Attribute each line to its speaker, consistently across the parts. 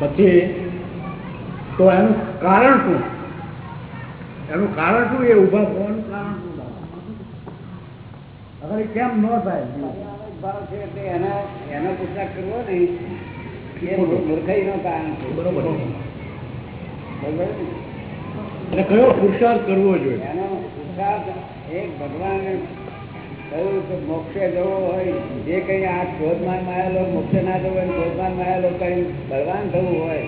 Speaker 1: પછી તો એનું કારણ શું? એનું કારણ શું? એ ઊભા થવાનું કારણ શું? અગર કેમ ન થાય?
Speaker 2: ભાવ છે એટલે એના એનો પુસ્તક કરવો ને એ મૂર્ખાઈ નો કારણ છે
Speaker 1: બરોબર.
Speaker 2: બરોબર
Speaker 1: એટલે કયો પુરુષાર્થ કરવો જોઈએ?
Speaker 2: એનો પુરુષાર્થ એક ભગવાને મોક્ષે જવો હોય જે કઈ આ ક્રોધમાન માયેલો મોક્ષે ના જવો હોય ક્રોધમાન માયેલો કઈ બળવાન થવું હોય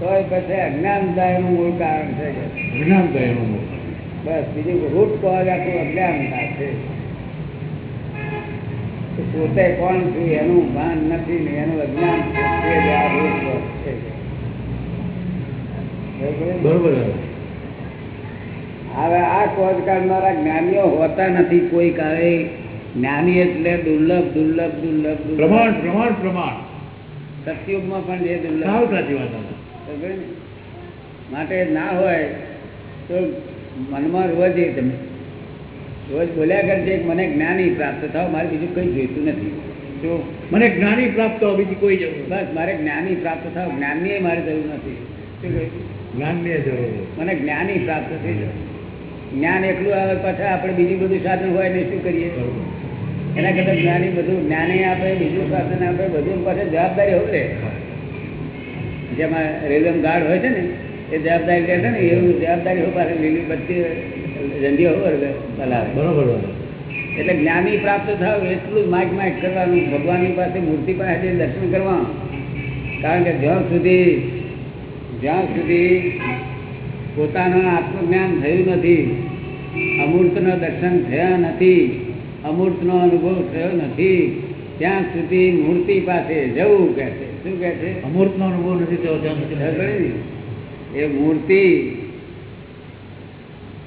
Speaker 2: તો પછી અજ્ઞાનતા એનું મૂળ કારણ છે
Speaker 1: થાય એનું મૂળ.
Speaker 2: બસ બીજું રૂટ કોઝ આખું અજ્ઞાનતા છે પોતે કોણ છું એનું ભાન નથી ને એનું અજ્ઞાન છે બરોબર? હવે આ કોજ કાઢનારા જ્ઞાનીઓ હોતા નથી. કોઈ કાળે જ્ઞાની એટલે દુર્લભ દુર્લભ દુર્લભ
Speaker 1: પ્રમાણ પ્રમાણ પ્રમાણ.
Speaker 2: સત્યુગમાં પણ જે દુર્લભ? માટે ના હોય તો મનમાં રોજ એ તમે રોજ બોલ્યા કરજે મને જ્ઞાની પ્રાપ્ત થાવ મારે બીજું કંઈ જોઈતું નથી. જો
Speaker 1: મને જ્ઞાની પ્રાપ્ત થવા બીજી કોઈ જરૂર
Speaker 2: બસ મારે જ્ઞાની પ્રાપ્ત થાવ જ્ઞાનની મારે જરૂર નથી. શું કહ્યું?
Speaker 1: જ્ઞાનની જરૂર.
Speaker 2: મને જ્ઞાની પ્રાપ્ત થઈ જાય. જ્ઞાન એકલું આવે પાછા આપણે બીજું બધું સાધન હોય ને શું કરીએ. એના કરતા જ્ઞાની બધું જ્ઞાની આપણે બીજું સાધન આપણે બધું પાસે જવાબદારી હોય જેમાં રેલમ ગાર્ડ હોય છે ને એ જવાબદારી લે છે ને એવું જવાબદારી હોય પાસે લીલી બત્તી રંધી હોય ચલાવે
Speaker 1: બરોબર
Speaker 2: એટલે જ્ઞાની પ્રાપ્ત થાવ એટલું જ માઇક માઇક કરવાનું ભગવાનની પાસે મૂર્તિ પાસે દર્શન કરવાનું. કારણ કે જ્યાં સુધી જ્યાં સુધી પોતાનું આત્મજ્ઞાન થયું નથી. અમૂર્તનો દર્શન થયા નથી. અમૂર્તનો અનુભવ થયો નથી. ત્યાં સુધી મૂર્તિ પાસે જવું કે છે શું કે છે
Speaker 1: અમૂર્તનો અનુભવ નથી થયો ત્યાં સુધી?
Speaker 2: એ મૂર્તિ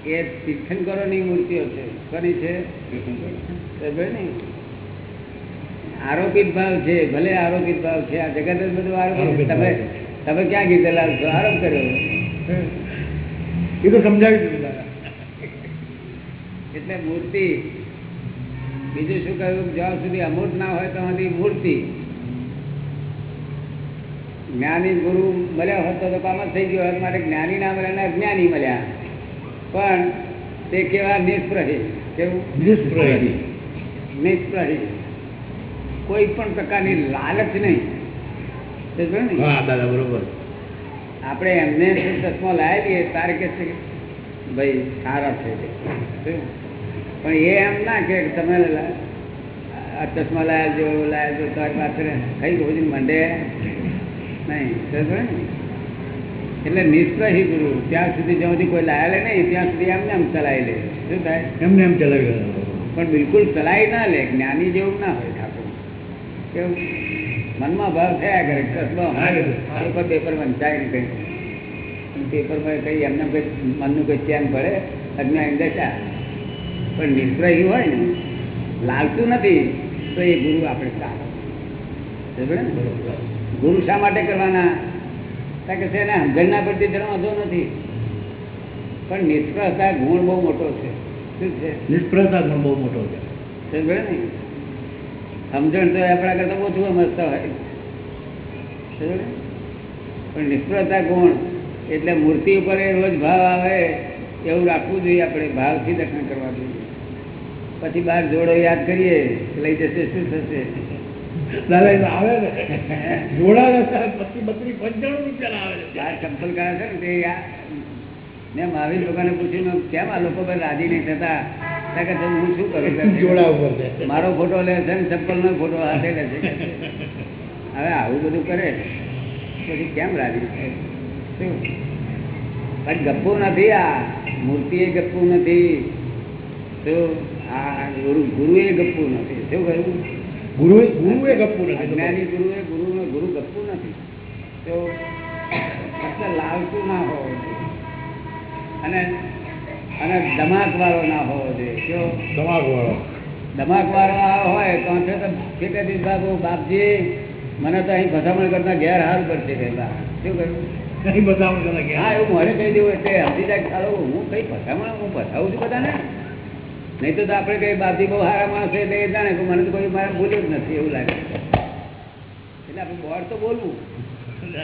Speaker 2: એ તીર્થંકરોની મૂર્તિઓ છે. કોની છે? આરોપિત ભાવ છે. ભલે આરોપિત ભાવ છે. આ જગત જ બધું આરોપિત તમે તમે ક્યાં કીધેલા છો? આરોપ કર્યો.
Speaker 1: એ તો સમજાવી દીધું દાદા.
Speaker 2: એટલે મૂર્તિ બીજું શું કહ્યું? જ્યાં સુધી અમૂર્ત ના હોય તો સુધી મૂર્તિ. જ્ઞાની ગુરુ મળ્યા હોત તો કામ જ થઈ ગયો. હોત માટે જ્ઞાની ના મળ્યા ને અજ્ઞાની મળ્યા. પણ તે કેવા નિષ્પ્રહી? કેવું?
Speaker 1: નિષ્પ્રહી.
Speaker 2: નિષ્પ્રહી. કોઈ પણ પ્રકારની લાલચ નહીં?
Speaker 1: દાદા બરોબર.
Speaker 2: આપણે એમને શું ચશ્મા લાવી દઈએ તારે કે છે ભાઈ સારા છે? પણ એ એમ ના કે તમે આ ચશ્મા લાયા જો લાયા જો તારી પાસે કઈ રોજ મંડે. નહીં? એટલે નિષ્પ્રહી ગુરુ ત્યાં સુધી જ્યાં સુધી કોઈ લાયા લે નહીં ત્યાં સુધી એમને એમ ચલાવી લે. શું થાય?
Speaker 1: એમને એમ ચલાવી
Speaker 2: પણ બિલકુલ ચલાવી ના લે જ્ઞાની જેવું ના હોય ઠાકોર. કેવું? મનમાં ભાવ થયા કરે પેપર પેપર વંચાય ને કઈ પેપરમાં કઈ એમને કઈ મનનું કઈ ચેન પડે અજ્ઞાન દશા. પણ નિષ્પ્રહી હોય ને લાગતું નથી તો એ ગુરુ આપણે સારો? ગુરુ શા માટે કરવાના? કારણ કે છે એને સમજણ ના પડતી તેનો વાંધો નથી. પણ નિષ્ફળતા ગુણ બહુ મોટો છે. શું છે?
Speaker 1: નિષ્ફળતા ગુણ બહુ મોટો છે.
Speaker 2: સમજે ને? સમજણ તો આપણા કરતા ઓછું સમજતા હોય. પણ નિષ્ફળતા ગુણ એટલે મૂર્તિ ઉપર એ રોજ ભાવ આવે એવું રાખવું જોઈએ આપણે ભાવથી દર્શન કરવા જોઈએ. પછી બાર જોડો યાદ કરીએ લઈ જશે શું થશે?
Speaker 1: આવે ને. જોડા પચીસ બત્રીસ પંચાણું રૂપિયા આવે
Speaker 2: બાર ચંપલ કાઢે છે ને તે મેં મહાવીર લોકોને પૂછ્યું કેમ આ લોકો પર રાજી નહીં થતા? હું શું કરું? મારો ફોટો લે છે ને ચપ્પલ નો ફોટો હાથે લે છે. હવે આવું બધું કરે પછી કેમ રાજી? શું? પણ ગપ્પુ નથી આ. મૂર્તિ એ ગપ્પુ નથી. તો આ ગુરુ ગુરુ એ ગપ્પુ નથી. શું કહ્યું?
Speaker 1: ગુરુ ગુરુ એ ગપ્પુ નથી
Speaker 2: અજ્ઞાની ગુરુ એ ગુરુ ગુરુ ગપ્પુ નથી. તો ફક્ત લાલતું ના હોવું અને અને ધમાક વાળો ના હોવો જોઈએ. કેવો
Speaker 1: તમાકુ વાળો
Speaker 2: ધમાક વાળો આ હોય તો ફેંકે બાબુ બાપજી મને તો અહીં ભસામણ કરતા ઘેર હાર પડશે પહેલા. શું
Speaker 1: કર્યું
Speaker 2: હા એવું મારે કહી દેવું એટલે જાય કે ચાલો હું કઈ ભસામણ હું ભસાવું છું બધાને? નહીં તો આપણે કઈ બાપજી બહુ સારા માણસ એટલે એ જાણે મને તો કોઈ મારે ભૂલ્યું જ નથી એવું લાગે એટલે આપણે બોર્ડ તો બોલવું.
Speaker 1: ને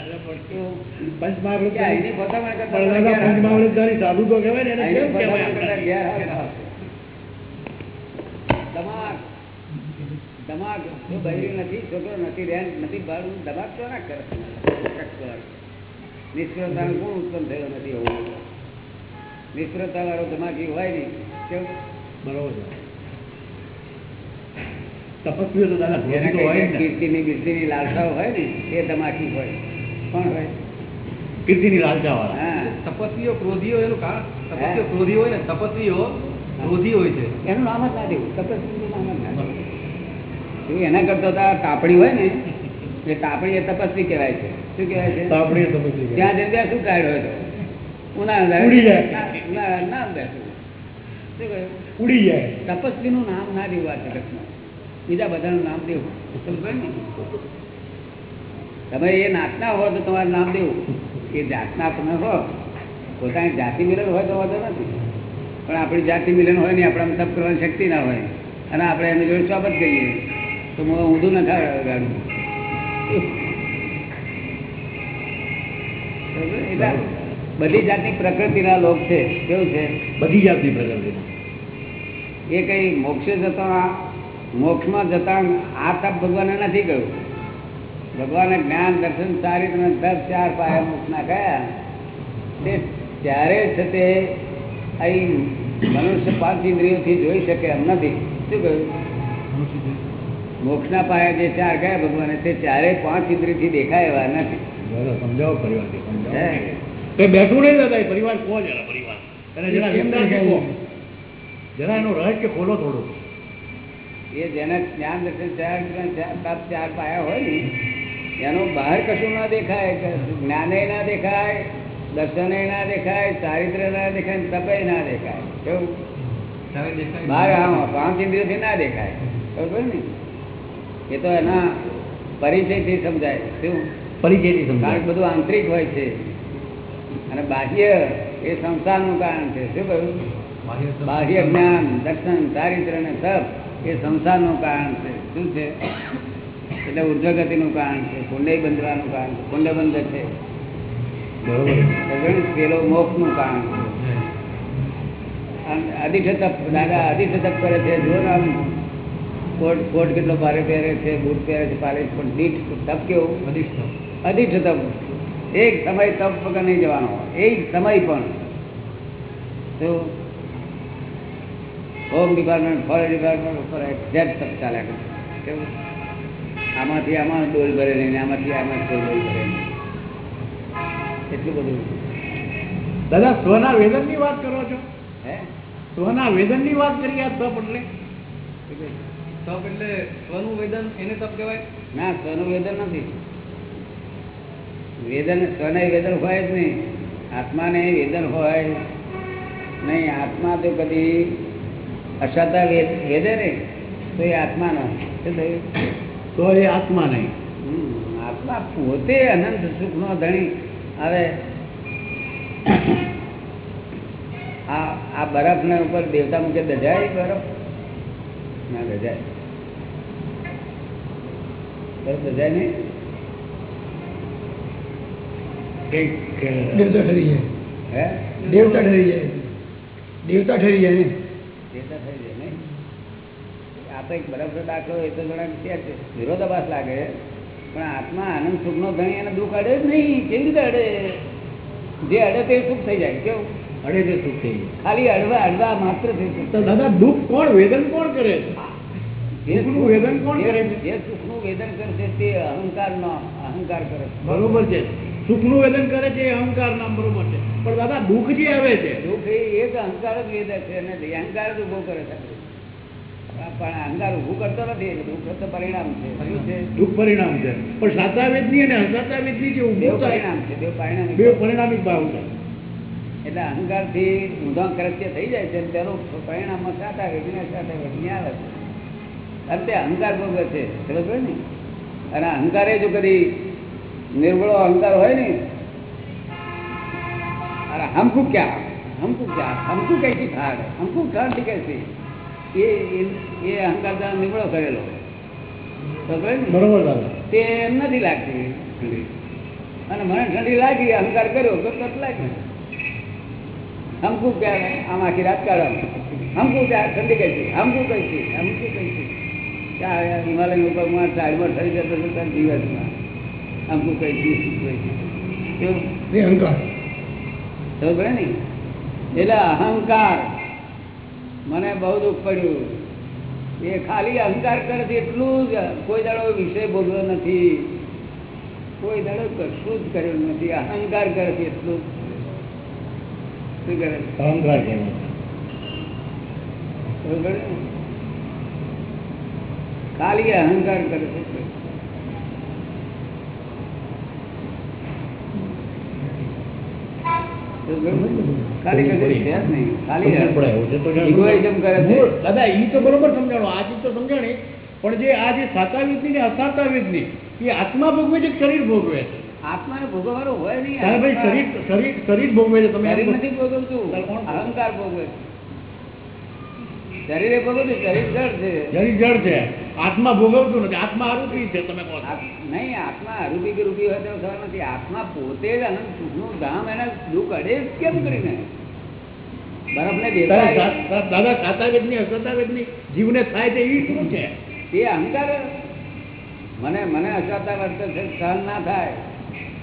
Speaker 2: નથી છોકરો નથી રેન નથી તો ના કરે. નિષ્ફળતા કોણ ઉત્પન્ન થયો નથી એવું નિષ્ફળતા વાળો ધમાકી હોય નહીં. કેવું?
Speaker 1: બરોબર તપસ્વી તો દાદા ને.
Speaker 2: કીર્તિની બિરતીની લાલસાઓ હોય ને એ ધમાકી હોય. કોણ હોય
Speaker 1: કીર્તિની લાલચા વાળા
Speaker 3: તપસ્વીઓ ક્રોધીઓ એનું કારણ? તપસ્વીઓ ક્રોધી હોય ને તપસ્વીઓ ક્રોધી હોય છે.
Speaker 2: એનું નામ જ ના દેવું. તપસ્વીનું નામ જ ના એના કરતા તો તાપણી હોય ને એ તાપણી એ તપસ્વી કહેવાય છે. શું કહેવાય છે?
Speaker 1: તાપણી તપસ્વી
Speaker 2: ત્યાં જઈને ત્યાં શું હોય તો? ઉનાળા
Speaker 1: ઉડી જાય.
Speaker 2: ઉનાળા ના બેસું શું કહ્યું
Speaker 1: ઉડી જાય.
Speaker 2: તપસ્વીનું નામ ના દેવું આ જગતમાં. બીજા બધાનું નામ દેવું. સમજાય ને? તમે એ નાચના હો તો તમારું નામ દેવું. એ જાતના તમે હો પોતાની જાતિ મિલન હોય તો વાંધો નથી. પણ આપણી જાતિ મિલન હોય ને આપણે તપ કરવાની શક્તિ ના હોય. અને આપણે એની જોડે સ્વાગત કરીએ. તો હું ઊંધું નથી ગાડું. એટલે બધી જાતની પ્રકૃતિના લોક છે. કેવું છે?
Speaker 1: બધી જાતની પ્રકૃતિ.
Speaker 2: એ કઈ મોક્ષે જતા મોક્ષમાં જતા આ તપ ભગવાને નથી કહ્યું. ભગવાને જ્ઞાન દર્શન સારી તમે દસ ચાર પાયા મોક્ષના કયા તે ત્યારે છે તે અહીં મનુષ્ય પાંચ ઇન્દ્રિયોથી જોઈ શકે એમ નથી. શું કહ્યું? મોક્ષના પાયા જે ચાર ગયા ભગવાને તે ચારે પાંચ ઇન્દ્રિયથી દેખાય એવા નથી.
Speaker 1: સમજાવો
Speaker 2: હે?
Speaker 1: બેઠું નહીં દાદા પરિવાર કહો જરા પરિવાર. જરા એનું રહસ્ય ખોલો થોડું
Speaker 2: એ જેને જ્ઞાન દર્શન ચાર તપ ચાર પાયા હોય ને એનો બહાર કશું ના દેખાય જ્ઞાને ના દેખાય દર્શને ના દેખાય ચારિત્ર ના દેખાય તપે ના દેખાય. કેવું? બહાર હા પાંચ ઇન્દ્રિયથી ના દેખાય. બરોબર ને એ તો એના પરિચયથી સમજાય. શું?
Speaker 1: પરિચયથી
Speaker 2: કારણ બધું આંતરિક હોય છે. અને બાહ્ય એ સંસારનું કારણ છે. શું કહ્યું?
Speaker 3: બાહ્ય
Speaker 2: જ્ઞાન દર્શન ચારિત્ર ને તપ એ સંસારનું કારણ છે. શું છે? એટલે ઉર્ધ્વગતિનું કારણ છે કુંડે બંધવાનું કારણ છે કુંડે બંધ છે? પેલો મોક્ષનું કારણ છે. અધિષ્ઠ તપ દાદા અધિષ્ઠ તપ કરે છે જો આમ કોટ કોટ કેટલો ભારે પહેરે છે બૂટ પહેરે છે પાલે પણ દીઠ તપ કેવું?
Speaker 3: અધિષ્ઠ.
Speaker 2: અધિષ્ઠ તપ એક સમય તપ વગર નહીં જવાનો એક સમય પણ. તો હોમ ડિપાર્ટમેન્ટ ફોરેન ડિપાર્ટમેન્ટ ઉપર એક્ઝેક્ટ તપ ચાલ્યા કરે. કેવું? આમાંથી આમાં ડોલ ભરે નહીં આમાંથી આમાં ડોલ ભરે નહીં એટલું બધું.
Speaker 1: દાદા સ્વના વેદનની વાત કરો છો?
Speaker 2: હે?
Speaker 1: સ્વના વેદનની વાત કરીએ આ તપ એટલે?
Speaker 3: તપ એટલે સ્વનું વેદન એને તપ કહેવાય?
Speaker 2: ના સ્વનું વેદન નથી. વેદન સ્વને વેદન હોય જ નહીં. આત્માને વેદન હોય નહીં. આત્મા તો કદી અસાતા વેદ- ને તો એ આત્મા નો શું થયું?
Speaker 1: તો એ આત્મા નહીં.
Speaker 2: હમ, આત્મા પોતે અનંત સુખ નો ધણી. હવે આ આ બરફ ને ઉપર દેવતા મૂકે દજાય બરફ? ના દજાય બરફ દજાય નહીં?
Speaker 1: કંઈક અ,
Speaker 4: દેવતા ઠરી જાય.
Speaker 2: હે?
Speaker 4: દેવતા ઠરી જાય. દેવતા ઠરી જાય ને
Speaker 2: દેવતા થઈ જાય નહીં તો બરફનો દાખલો એ તો જણા વિરોધાભાસ લાગે. પણ આત્મા આનંદ સુખ નો ધણી એને દુઃખ અડે જ નહીં. કેવી રીતે અડે? જે અડે તે સુખ થઈ જાય. કેવું?
Speaker 1: અડે તે સુખ થઈ જાય.
Speaker 2: ખાલી અડવા અડવા માત્ર થઈ સુખ.
Speaker 1: દાદા દુઃખ કોણ વેદન કોણ કરે? છે
Speaker 2: જે
Speaker 1: સુખનું વેદન કોણ કરે?
Speaker 2: જે સુખનું વેદન કરે તે અહંકાર નો અહંકાર કરે છે.
Speaker 1: બરોબર છે. સુખનું વેદન કરે છે એ અહંકાર નામ બરોબર છે. પણ દાદા દુઃખ જે આવે છે
Speaker 2: દુઃખ એ એક અહંકાર જ વેદે છે અને અહંકાર જ ઊભો કરે છે. પણ અહંકાર ઉભું કરતો નથી દુઃખ તો પરિણામ છે.
Speaker 1: દુઃખ પરિણામ છે. પણ સાચા વેદની અને અસાચા વેદની જે
Speaker 2: દેવ પરિણામ છે દેવ પરિણામ.
Speaker 1: બે પરિણામિક ભાવ છે.
Speaker 2: એટલે અહંકારથી ઊંધા કરત્ય થઈ જાય છે તેનું પરિણામમાં સાતા વેદના સાતા વેદની આવે. છે અને તે અહંકાર ભોગવે છે ખબર ને? અને અહંકારે જો કદી નિર્બળો અહંકાર હોય ને અરે હમકુ ક્યાં? હમકુ ક્યાં? હમકુ કઈથી ઠાડ હમકુ ઠાડથી કઈથી? એ અહંકાર નિર્બળો કરેલો
Speaker 1: બરોબર
Speaker 2: તે એમ નથી લાગતી. અને મને ઠંડી લાગી અહંકાર કર્યો તો તરત લાગે. હમકું ક્યાં આમ આખી રાત કાઢો હમકું ક્યાં ઠંડી કઈ છે? હમકુ છે? હમકુ કઈ છે? ત્યાં હિમાલય ઉપરમાં સાઈડમાં થઈ જતો હતો ત્યાં દિવસમાં હમકું કઈ છે? શું છે?
Speaker 4: અહંકાર.
Speaker 2: ખબર ને? એટલે અહંકાર. મને બહુ દુઃખ પડ્યું. એ ખાલી અહંકાર કરે છે એટલું જ. કોઈ દાડો વિષય ભોગવ્યો નથી. કોઈ દાડો કશું જ કર્યું નથી. અહંકાર કરે છે એટલું જ. શું કરે?
Speaker 1: અહંકાર?
Speaker 2: ખાલી અહંકાર કરે છે એટલું. ખબર પડે ને? ખાલી કશું છે જ નહીં. ખાલી
Speaker 1: સમજણ પડે એવું છે તો જાણો.
Speaker 2: Egoism કરે છે.
Speaker 1: મૂળ, દાદા ઈ તો બરોબર સમજાણો આ ચીજ તો સમજાણી. પણ જે આ જે સાતાવિદની ને અસાતાવિદની એ આત્મા ભોગવે છે શરીર ભોગવે છે?
Speaker 2: આત્માને ભોગવવાનો હોય નહીં
Speaker 1: ભાઈ શરીર શરીર શરીર ભોગવે છે તમે
Speaker 2: શરીર નથી ભોગવતું.
Speaker 1: ભોગવે?
Speaker 2: અહંકાર ભોગવે છે. શરીરે ભોગવતું શરીર જળ છે.
Speaker 1: શરીર જળ છે. આત્મા ભોગવતું નથી. આત્મા આરોપી છે તમે કહો
Speaker 2: નહીં આત્મા અરૂપી કે રૂપી હોય તો ખબર નથી. આત્મા પોતે જ અનંત સુખનું ધામ એને દુઃખ અડે કેમ કરીને? બરફને
Speaker 1: જીવને થાય એવી શું છે?
Speaker 2: એ અહંકાર મને મને અસાતા વર્તે છે સહન ના થાય.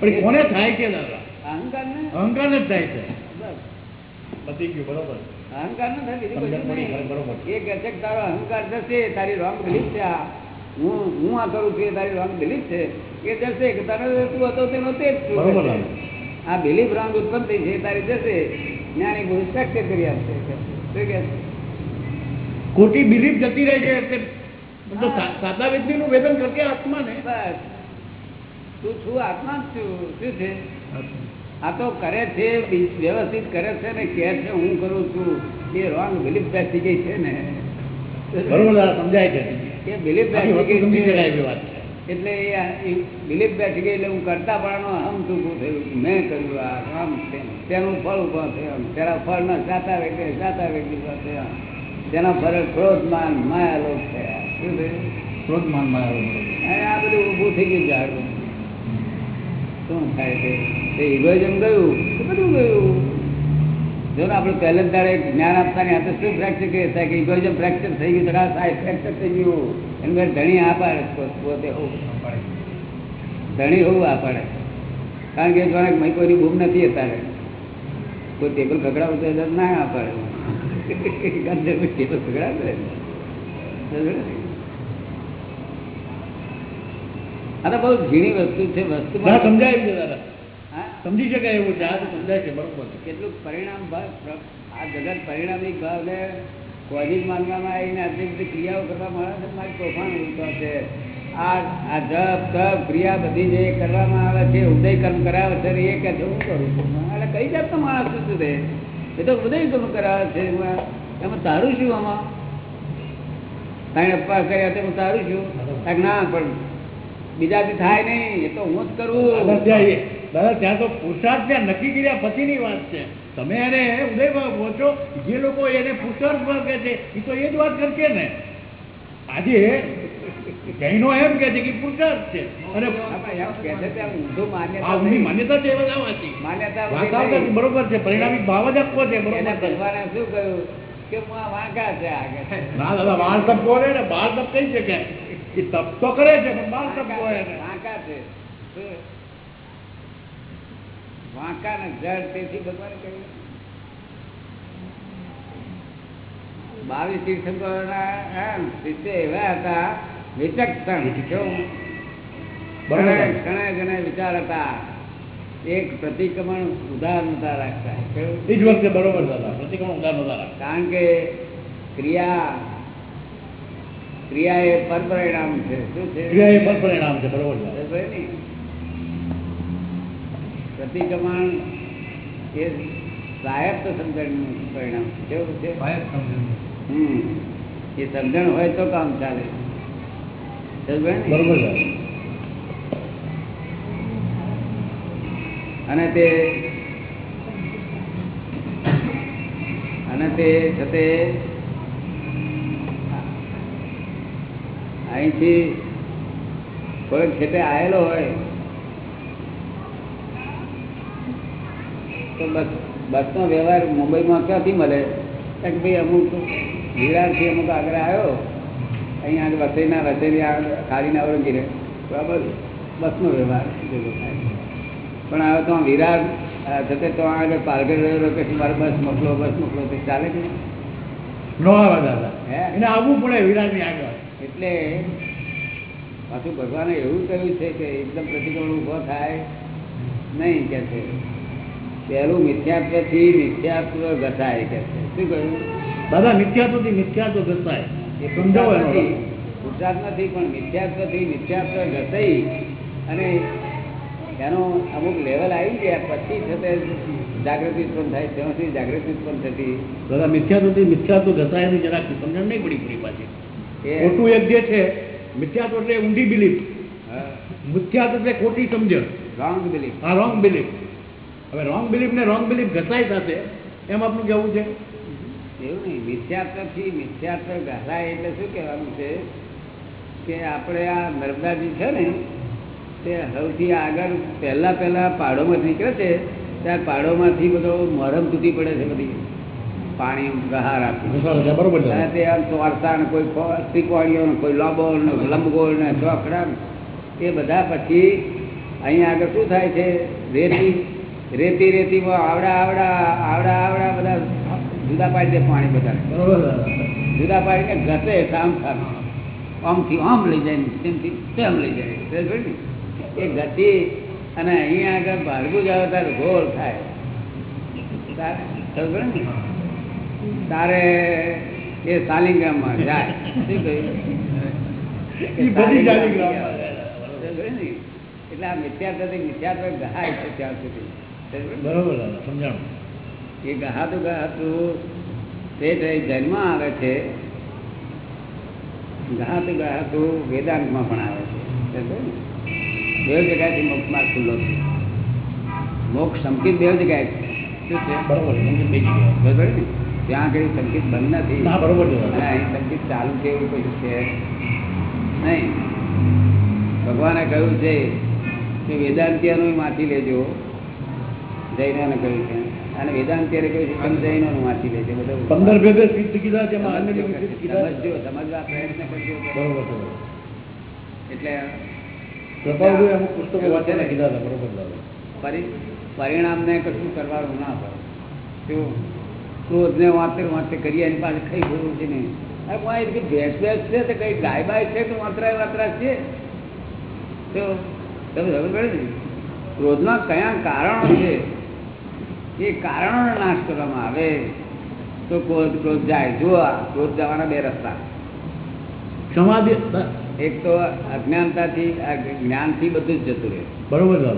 Speaker 1: પણ કોને થાય છે દાદા?
Speaker 2: અહંકાર ને
Speaker 1: અહંકાર જ થાય છે. પતી ગયું બરોબર.
Speaker 2: અહંકાર ન થાય બીજું તારો અહંકાર જશે તારી રોંગ બિલીફ છે આ. હું હું આ કરું છું તારી રોંગ બિલીફ છે. એ જશે કે તારો તું હતો તેનો તે જ છું.
Speaker 1: બરોબર
Speaker 2: કે છે.
Speaker 1: લાગે.
Speaker 2: આ બિલીફ રોંગ ઉત્પન્ન થઈ છે તારી જશે. જ્ઞાની પુરુષ ફ્રેક્ચર કરી આપશે શું કે
Speaker 1: ખોટી બિલીફ જતી રહે છે એટલે વ્યક્તિ સા- નું વેદન કરતી આત્મા ને
Speaker 2: બસ. તું છું આત્મા જ છું. શું છે? આ તો કરે છે વ્યવસ્થિત કરે છે ને કે છે હું કરું છું. એ રોંગ બિલીફ બેસી ગઈ છે ને.
Speaker 1: બરોબર સમજાય છે.
Speaker 2: એ બિલીફ બેસી ગઈ એટલે એ બિલીફ બેઠી ગઈ એટલે હું કરતા પણ હમ ચૂકું થયું મેં કર્યું આ આમ તેનું ફળ ઊભો થયો તેના ફળ ના સાતા વ્યક્તિ સાતા વ્યક્તિ થયા તેના ફળ ક્રોધમાન માયા લોક થયા શું થયું?
Speaker 1: ક્રોધમાનમાં આવ્યો બરોબર.
Speaker 2: આ બધું ઊભું થઈ ગયું ઝાડ શું થાય છે? તે ઇગોઇઝમ ગયું તો બધું ગયું? જો ને આપણે પહેલે જ દાડે જ્ઞાન આપતાની હાથે શું ફ્રેક્ચર કહે થાય કે ઇગોઇઝમ ફ્રેક્ચર થઈ ગયું તો આ સાહેબ ફ્રેક્ચર થઈ ગયું. એમ પર ધણી આ પાડે પોતે હોવું ધણી હોવું આ પાડે. કારણ કે જાણે મેં કોઈની બૂમ નથી અત્યારે. કોઈ ટેબલ ખગડાવું તો ના આ પાડે. ટેબલ ખગડાવે. આ તો બહુ ઝીણી વસ્તુ છે વસ્તુ
Speaker 1: સમજાય છે દાદા. સમજી શકાય એવું છે આ તો સમજાય છે બરોબર
Speaker 2: કેટલું પરિણામ ભાવ આ જગત પરિણામિક ભાવને કોઝિક માનવામાં આવીને આટલી બધી ક્રિયાઓ કરવા મળે છે મારી તોફાન ઉલટો છે. આ આ જપ તપ ક્રિયા બધી જે કરવામાં આવે છે ઉદય કર્મ કરાવે છે એ કે હું કરું છું? એટલે કઈ જાતનો માણસ છું તું એ તો ઉદય કર્મ કરાવે છે એમાં તારું શું આમાં? તાણે અપવાસ કર્યા તે હું તારું છું? ના પણ બીજાથી થાય નહીં એ તો હું જ કરું.
Speaker 1: દાદા ત્યાં તો પુરુષાર્થ ત્યાં નક્કી કર્યા પછીની વાત છે. તમે એને ઉદયભાઈ પહોંચો જે લોકો એને પુરુષાર્થ કહે છે એ તો એ જ વાત કરશે ને. આજે જૈનો એમ કે છે કે પુરુષાર્થ છે. અને
Speaker 2: માન્યતા
Speaker 1: છે
Speaker 2: માન્યતા.
Speaker 1: બરોબર છે પરિણામી ભાવ જ આપવો છે બરોબર
Speaker 2: શું કહ્યું? કે વાંકા છે આગળ.
Speaker 1: ના દાદા બાળ તપ બોલે ને બાળ તપ કહી શકે. એ તપ તો કરે છે પણ બાળ તપ ને
Speaker 2: વાંકા છે. વાંકા ને જળ તેથી ભગવાન કહ્યું. બાવીસ તીર્થંકરોના શિષ્ય એવા હતા વિચક્ષણ. કેવું? ઘણા ઘણા વિચાર હતા. એક પ્રતિક્રમણ ઉદાહરણ નતા રાખતા. કેવું?
Speaker 1: વખતે બરોબર દાદા પ્રતિક્રમણ ઉદાહરણ રાખતા.
Speaker 2: કારણ કે ક્રિયા ક્રિયા એ પરપરિણામ છે. શું છે?
Speaker 1: ક્રિયા એ પર પરિણામ છે બરોબર?
Speaker 2: પ્રતિક્રમણ એ સ્વાયત્ત સમજણનું પરિણામ છે. કેવું છે? હમ. એ સમજણ હોય તો કામ ચાલે. બરોબર અને તે અને તે છતે અહીંથી કોઈ ખેતે આવેલો હોય તો બસ બસનો વ્યવહાર મુંબઈમાં ક્યાંથી મળે? કે ભાઈ અમુક વિરારથી અમુક આગળ આવ્યો અહીંયા વસઈના વસઈની આવડે ગીરે બરાબર? બસનો વ્યવહાર પણ હવે તો વિરાર છતાં તો આગળ પાલઘર રહ્યો કે મારે બસ મોકલો બસ મોકલો તો ચાલે કે
Speaker 1: નો આવે દાદા.
Speaker 2: હે?
Speaker 1: એને આવવું પડે વિરાટની આગળ.
Speaker 2: એટલે પાછું ભગવાને એવું કહ્યું છે કે એકદમ પ્રતિક્રમણ ઊભો થાય નહીં કે છે. પહેલું મિથ્યાત્વથી મિથ્યાત્વ ઘટાય કે છે. શું કહ્યું?
Speaker 1: દાદા મિથ્યાત્વથી મિથ્યાત્વ ઘટાય
Speaker 2: એ
Speaker 1: સમજાવો ગુજરાત
Speaker 2: નથી પણ મિથ્યાત્વથી મિથ્યાત્વ ઘટાઈ અને એનો અમુક લેવલ આવી ગયા પછી છતે જાગૃતિ ઉત્પન્ન થાય તેમાંથી જાગૃતિ ઉત્પન્ન થતી.
Speaker 1: દાદા મિથ્યાત્વથી મિથ્યાત્વ ઘટાય જરાક સમજણ નહીં પડી પૂરી પાછી. ખોટું એક જે છે મિથ્યાત્વ એટલે ઊંડી બિલીફ મિથ્યાત્વ એટલે ખોટી સમજણ.
Speaker 2: રોંગ બિલીફ
Speaker 1: આ રોંગ બિલીફ હવે રોંગ બિલીફ ને રોંગ બિલીફ ઘસાય સાથે એમ આપનું કહેવું છે?
Speaker 2: એવું નહીં મિથ્યાત્વથી મિથ્યાત્વ ઘસાય એટલે શું કહેવાનું છે કે આપણે આ નર્મદાજી છે ને તે સૌથી આગળ પહેલાં પહેલાં પહાડોમાં નીકળે છે ત્યાં પહાડોમાંથી બધો મરમ તૂટી પડે છે બધી. પાણી ગહાર આપી.
Speaker 1: બરોબર
Speaker 2: તે ચોરસા કોઈ ત્રિકોણીઓ ને કોઈ લાંબો લંબગોળ ને ચોકડા એ બધા પછી અહીંયા આગળ શું થાય છે? રેતી રેતી રેતીમાં આવડા આવડા આવડા આવડા બધા જુદા પાડી દે પાણી બધા
Speaker 1: બરોબર દાદા
Speaker 2: જુદા પાડીને ઘસે સામ સામ આમથી આમ લઈ જાય તેમથી તેમ લઈ જાય? એ ગતિ અને અહીંયા આગળ ભાડવું જાવ ત્યારે ગોળ થાય. ને? તારે એ સાલિંગ્રામમાં જાય. શું કહ્યું? એટલે આ મિથ્યાત્વથી મિથ્યાત્વ ગહાય છે ત્યાં સુધી.
Speaker 1: બરોબર સમજાણું.
Speaker 2: એ ગહાતું ગહાતું તે જન્મ આવે છે. ગહાતું ગહાતું વેદાંતમાં પણ આવે છે? બે જગ્યાથી મોક્ષ માર્ગ ખુલ્લો છે. મોક્ષ સંકિત બે જગ્યાએ છે. શું છે.
Speaker 1: બરોબર
Speaker 2: ને? ત્યાં આગળ સંગીત બંધ નથી.
Speaker 1: ના
Speaker 2: અને અહીં સંકિત ચાલુ છે એવું કશું છે નહીં. ભગવાને કહ્યું છે કે વેદાંતિયાનું વાંચી લેજો જૈનોને કહ્યું છે. અને વેદાંતિયારે કહ્યું છે તમે જૈનોનું વાંચી લેજો બધું
Speaker 1: પંદર ભેગે.
Speaker 2: સમજજો સમજવા પ્રયત્ન કરજો.
Speaker 1: બરોબર
Speaker 2: એટલે
Speaker 1: પુસ્તકો વાંચીને કીધા હતા બરોબર
Speaker 2: પરિણામને કશું કરવાનું ના પડે શું? ક્રોધને વાંચે વાંચે કરીએ એની પાસે કઈ જરૂર છે નહીં. અરે કોઈ એટલી ભેંસ ભેંસ છે તો કઈ ગાય બાય છે તો વાંતરાય વાંતરા છે? તો તમે ખબર પડે ને? ક્રોધના કયા કારણો છે? એ કારણોનો નાશ કરવામાં આવે. તો ક્રોધ ક્રોધ જાય. જુઓ આ ક્રોધ જવાના બે રસ્તા.
Speaker 1: સમાધિ
Speaker 2: એક તો અજ્ઞાનતાથી આ જ્ઞાનથી બધું જ જતું રહે.
Speaker 1: બરોબર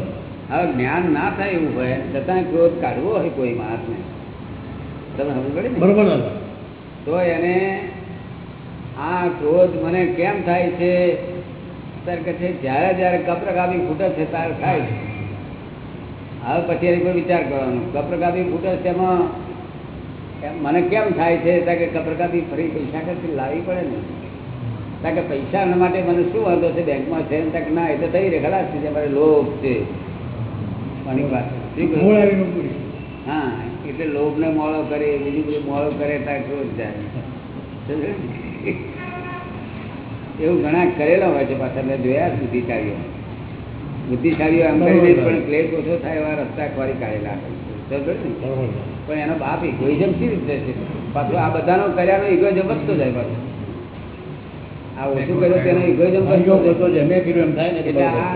Speaker 2: હવે જ્ઞાન ના થાય એવું હોય છતાં ક્રોધ કાઢવો હોય કોઈ માણસને. તમે સમજ
Speaker 1: બરોબર
Speaker 2: તો એને આ ક્રોધ મને કેમ થાય છે? ત્યારે કે છે જ્યારે જ્યારે કપ્રકાપી ફૂટે છે ત્યારે થાય છે. હવે પછી એની પર વિચાર કરવાનો. કપ્રકાપી ફૂટે છે એમાં મને કેમ થાય છે? ત્યાં કે કપ્રકાપી ફરી પૈસા કરતી લાવવી પડે ને. કારણ કે પૈસા માટે મને શું વાંધો છે? બેંકમાં છે ત્યાં ના એ તો થઈ રહે ખલાસ છે મારે લોભ છે. હા. એટલે લોભ ને મોળો કરે બીજું બધું મોળો કરે ત્યાં ક્રોધ જાય. એવું ઘણા કરેલા હોય છે પાછા મેં જોયા બુદ્ધિશાળીઓ. બુદ્ધિશાળીઓ એમ કરીને પણ ક્લેશ ઓછો થાય એવા રસ્તા ખોરી કાઢેલા. પણ એનો બાપ ઇગોઇઝમ કેવી રીતે છે? પાછું આ બધાનો કર્યાનો ઇગોઇઝમ વધતો જાય પાછું. આ ઓછું કર્યું તેનો ઇગોઇઝમ વધતો
Speaker 1: બધો જ એમે કીધું એમ થાય ને
Speaker 2: એટલે આ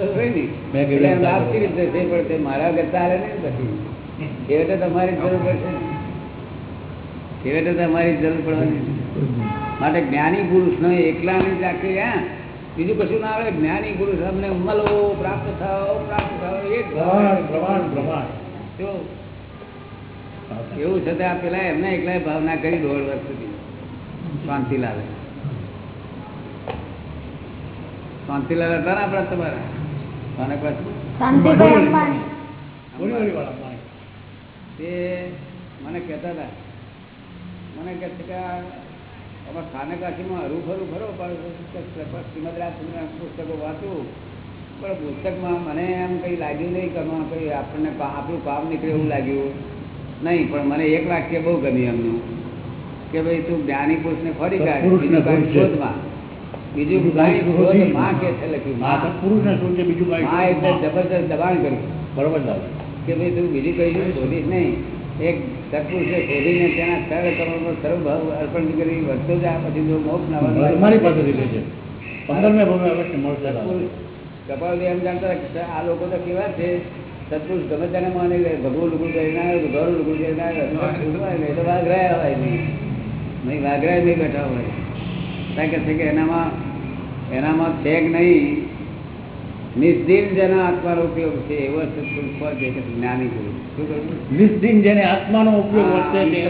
Speaker 1: મેં કીધું થાય.
Speaker 2: સી રીતે છે? પણ તે મારા કરતા હાલે નહીં ને પછી. છેવટે તમારી જરૂર પડશે છેવટે તમારી જરૂર પડવાની માટે જ્ઞાની પુરુષ નો એકલા ને રાખી હા. બીજું કશું ના આવે જ્ઞાની પુરુષ અમને મળો પ્રાપ્ત થાવ પ્રાપ્ત થાવ એ
Speaker 1: પ્રમાણ પ્રમાણ પ્રમાણ.
Speaker 2: એવું છતાં પેલા એમને એકલા ભાવના કરી દોઢ વર્ષ સુધી. શાંતિલાલ શાંતિલાલ હતા ને આપણા તમારા. અને પછી?
Speaker 5: શાંતિભાઈ અંબાણી.
Speaker 2: તે મને કહેતા હતા. મને કહે છે કે આ સ્થાનકાશીમાં હરું ફરું ખરો પણ શ્રીમદ રાજચંદ્રના પુસ્તકો વાંચું. પણ પુસ્તકમાં મને એમ કંઈ લાગ્યું નહીં કે કંઈ આપણને આપણું કામ નીકળે એવું લાગ્યું. નહીં પણ મને એક વાક્ય બહુ ગમ્યું એમનું કે ભાઈ તું જ્ઞાની પુરુષને ફરી કાઢ. શોધમાં. બીજું કાંઈ શોધમાં કે છે લખ્યું? માં. એટલે જબરદસ્ત દબાણ કર્યું.
Speaker 1: બરોબર દાદા
Speaker 2: કે ભાઈ તું બીજી કઈ શોધીશ નહીં. એક સત્પુરુષે શોધીને તેના સર્વ કર્મનો સર્વ ભાવ અર્પણ કરી વધતો જા પછી જો મોક્ષ ના.
Speaker 1: મારી પાસેથી લે છે પંદરમે ભવે અવશ્ય મળશે
Speaker 2: કપાલ એમ જાણતા આ લોકો તો કેવા છે સત્પુરુષ ગમે તેને માને લે ભગવું લુગડું કરીને આવે ઘરું લુગડું આવે હોય તો વાઘરાય હોય નહીં. નહીં વાઘરાય નહીં બેઠા હોય. કારણ કે એનામાં એનામાં છે કે નહીં નિસ્દિન જેના આત્માનો ઉપયોગ છે એવો સત્પુરુષ છે કે જ્ઞાની ગુરુ શું કહ્યું?
Speaker 1: જેને આત્માનો ઉપયોગ વર્તે છે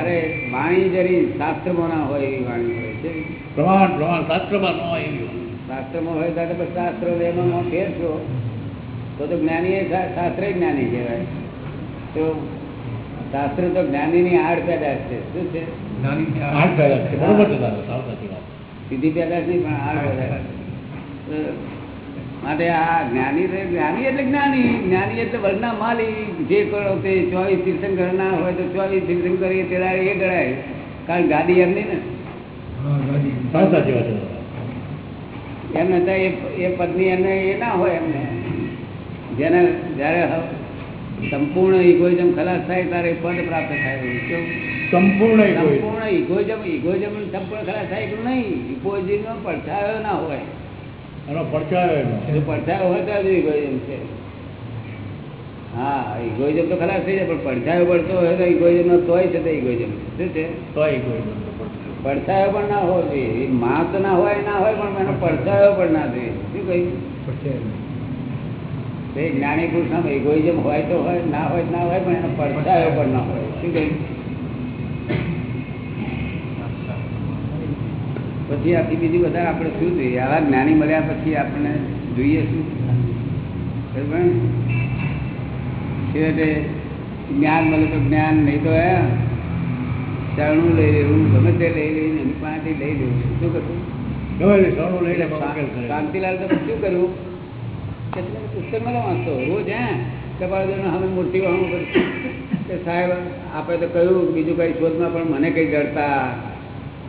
Speaker 2: અરે વાણી જરી શાસ્ત્રમાં ના હોય એવી વાણી હોય છે.
Speaker 1: પ્રમાણ પ્રમાણ શાસ્ત્રમાં ન હોય એવી.
Speaker 2: શાસ્ત્રમાં હોય ત્યારે પછી શાસ્ત્ર એમાં ફેરશો તો તો જ્ઞાની એ શાસ્ત્ર જ્ઞાની કહેવાય. તો શાસ્ત્ર તો જ્ઞાનીની આડ પેદાશ છે. શું છે?
Speaker 1: પેદા બરોબર
Speaker 2: સીધી પેદાશ નહીં પણ આડ પેદાશ માટે આ જ્ઞાની જ્ઞાની એટલે જ્ઞાની. જ્ઞાની એટલે વર્ણના માલી જે કરો તે ચોવીસ તીર્થંકર ના હોય તો ચોવીસ તીર્થંકર એ ગણાય. કારણ ને.
Speaker 4: ગાડી.
Speaker 1: સાચી વાત
Speaker 2: એમ નતા એ એ પત્ની એમને એ ના હોય એમને. જેને જ્યારે સંપૂર્ણ ઇગોઇઝમ ખલાસ થાય ત્યારે પદ પ્રાપ્ત થાય.
Speaker 1: સંપૂર્ણ
Speaker 2: સંપૂર્ણ ઇગોઇઝમ ઇગોઇઝમ સંપૂર્ણ ખલાસ થાય એટલું નહીં? ઇગોઇઝમ પડછાયો ના હોય.
Speaker 1: એનો. પડછાયો
Speaker 2: પડછાયો હોય જ ઇગોઇઝમ છે. હા ઇગોઇઝમ તો ખલાસ થઈ જાય પણ પડછાયો પડતો હોય તો ઇગોઇઝમ નો તોય છે તો ઇગોઇઝમ શું છે?
Speaker 1: તોય પડછાયો.
Speaker 2: પણ ના હોવો જોઈએ. એ માં તો ના હોય ના હોય પણ એનો પડછાયો પણ ના જોઈએ. શું કહ્યું? તે જ્ઞાની પુરુષ ઇગોઇઝમ હોય તો હોય ના હોય ના હોય પણ એનો પડછાયો પણ ના હોય. શું કહ્યું? પછી આથી બીજું બધા આપણે શું જોઈએ આવા જ્ઞાની મળ્યા પછી આપણે જોઈએ શું? છેવટે જ્ઞાન મળે તો જ્ઞાન નહીં તો હે શરણું લઈ લેવું ગમે તે લઈ લઈને એની પાસેથી લઈ લેવું શું કરવું. શાંતિલાલ તમે શું કર્યું કે તમે પુસ્તકમાં વાંચતો રોજ હે? કપાળદેવને હવે મૂર્તિ વાળું કે સાહેબ આપણે તો કહ્યું બીજું કઈ શોધમાં પણ મને કઈ જડતા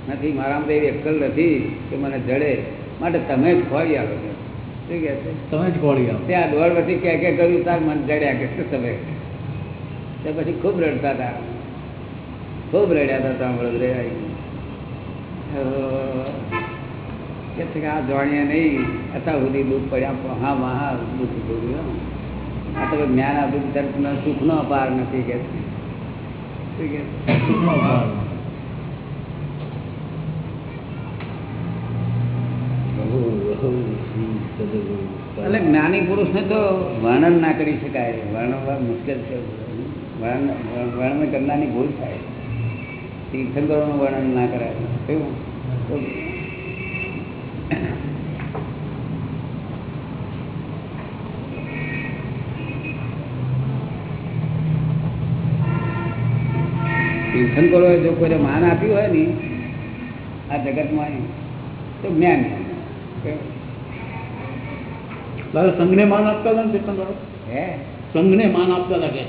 Speaker 2: નથી મારામાં એવી અક્કલ નથી કે મને જડે. માટે તમે જ ખોળી આવો છો. શું કહે છે?
Speaker 1: તમે જ ખોળી આવો.
Speaker 2: ત્યાં દોઢ વર્ષથી ક્યાં ક્યાં કર્યું તાર મને જડ્યા કે તમે? તે પછી ખૂબ રડતા હતા. ખૂબ રડ્યા હતા ત્યાં વડોદરે. કે છે કે આ જાણીએ નહીં. અત્યાર સુધી દુઃખ પડ્યા. હા મહા દુઃખ હો. આ તો જ્ઞાન આપ્યું તરફ સુખનો અપાર નથી કે. શું કે
Speaker 1: સુખનો ભાવ. રહો, રહો, શ્રી સદગુરુ.
Speaker 2: એટલે જ્ઞાની પુરુષને તો વર્ણન ના કરી શકાય. વર્ણવા મુશ્કેલ છે. વર્ણન કરનારની ભૂલ થાય. તીર્થંકરોનું વર્ણન ના કરાય. કેવું તીર્થંકરોએ જો કોઈને માન આપ્યું હોય ને, આ જગતમાં તો જ્ઞાન?
Speaker 1: દાદા સંઘને માન આપતા હતા ને તીર્થંકરો?
Speaker 2: હે?
Speaker 1: સંઘને માન આપતા હતા કે?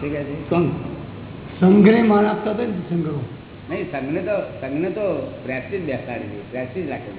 Speaker 2: છે?
Speaker 1: સંઘ.
Speaker 4: સંઘને માન આપતા હતા ને સંઘો?
Speaker 2: નહીં સંઘને તો સંઘને તો પ્રેસ્ટીજ બેસાડી દીધી પ્રેસ્ટીજ રાખેલી